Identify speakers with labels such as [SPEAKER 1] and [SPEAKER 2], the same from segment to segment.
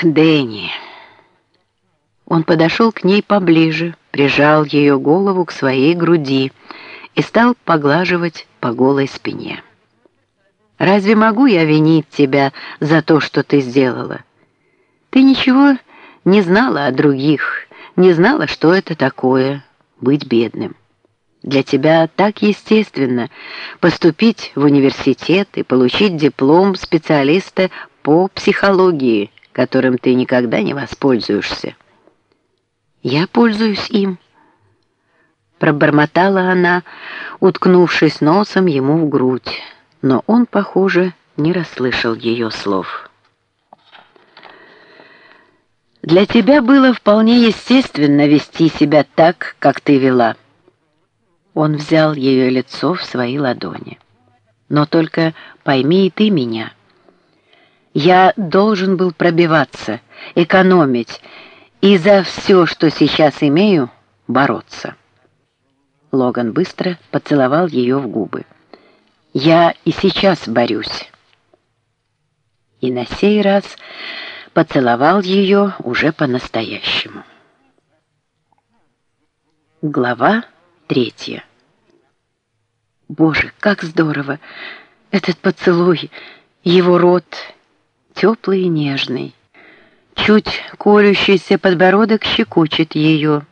[SPEAKER 1] Ах, Дэнни! Он подошел к ней поближе, прижал ее голову к своей груди и стал поглаживать по голой спине. «Разве могу я винить тебя за то, что ты сделала? Ты ничего не знала о других, не знала, что это такое — быть бедным. Для тебя так естественно поступить в университет и получить диплом специалиста по психологии, которым ты никогда не воспользуешься. Я пользуюсь им. Пробормотала она, уткнувшись носом ему в грудь, но он, похоже, не расслышал ее слов. Для тебя было вполне естественно вести себя так, как ты вела. Он взял ее лицо в свои ладони. Но только пойми и ты меня. Я должен был пробиваться, экономить и за все, что сейчас имею, бороться. Логан быстро поцеловал ее в губы. Я и сейчас борюсь. И на сей раз поцеловал ее уже по-настоящему. Глава третья. Боже, как здорово! Этот поцелуй, его рот теплый и нежный. Чуть колющийся подбородок щекочет ее.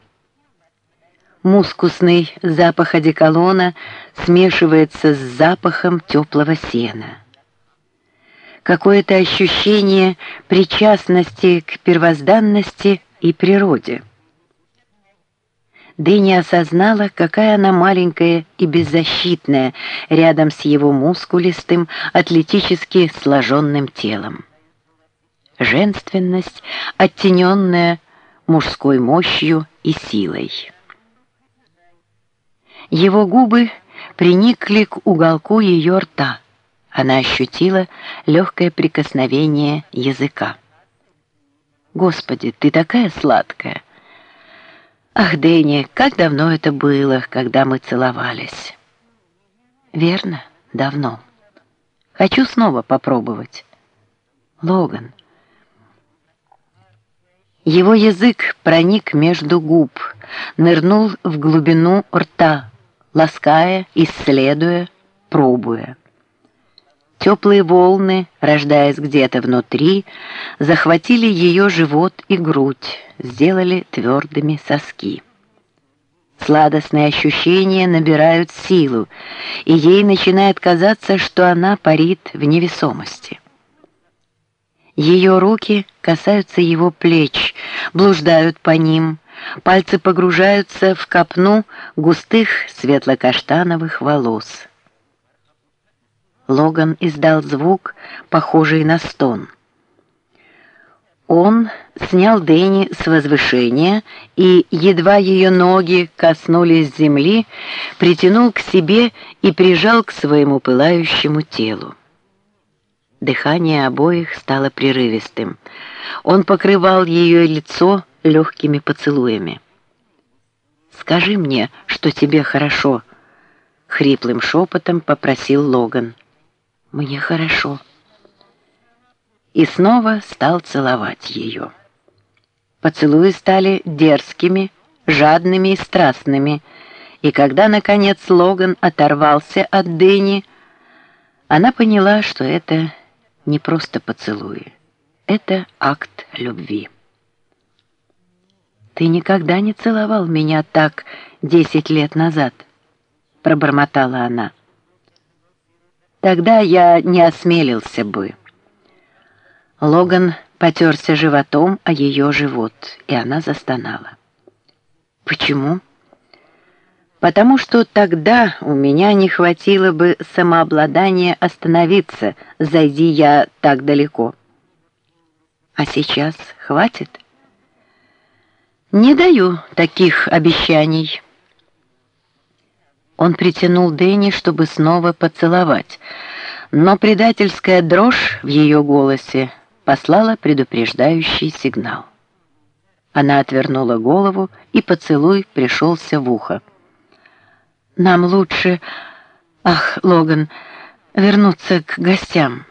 [SPEAKER 1] Мускусный запах одеколона смешивается с запахом теплого сена. Какое-то ощущение причастности к первозданности и природе. Дэнни осознала, какая она маленькая и беззащитная рядом с его мускулистым, атлетически сложенным телом. Женственность, оттененная мужской мощью и силой. Его губы приникли к уголку ее рта. Она ощутила легкое прикосновение языка. «Господи, ты такая сладкая!» Ах, Дэнни, как давно это было, когда мы целовались. Верно, давно. Хочу снова попробовать. Логан. Его язык проник между губ, нырнул в глубину рта, лаская, исследуя, пробуя. Теплые волны, рождаясь где-то внутри, захватили ее живот и грудь, сделали твердыми соски. Сладостные ощущения набирают силу, и ей начинает казаться, что она парит в невесомости. Ее руки касаются его плеч, блуждают по ним, пальцы погружаются в копну густых светло-каштановых волос. Логан издал звук, похожий на стон. Он снял Дэнни с возвышения и, едва ее ноги коснулись земли, притянул к себе и прижал к своему пылающему телу. Дыхание обоих стало прерывистым. Он покрывал ее лицо легкими поцелуями. «Скажи мне, что тебе хорошо», — хриплым шепотом попросил Логан. «Мне хорошо». И снова стал целовать ее. Поцелуи стали дерзкими, жадными и страстными, и когда, наконец, Логан оторвался от Дэнни, она поняла, что это не просто поцелуи, это акт любви. «Ты никогда не целовал меня так десять лет назад», — пробормотала она. Тогда я не осмелился бы. Логан потерся животом о ее живот, и она застонала. Почему? Потому что тогда у меня не хватило бы самообладания остановиться, зайди я так далеко. А сейчас хватит? Не даю таких обещаний. Он притянул Дэнни, чтобы снова поцеловать, но предательская дрожь в ее голосе послала предупреждающий сигнал. Она отвернула голову, и поцелуй пришелся в ухо. «Нам лучше, ах, Логан, вернуться к гостям».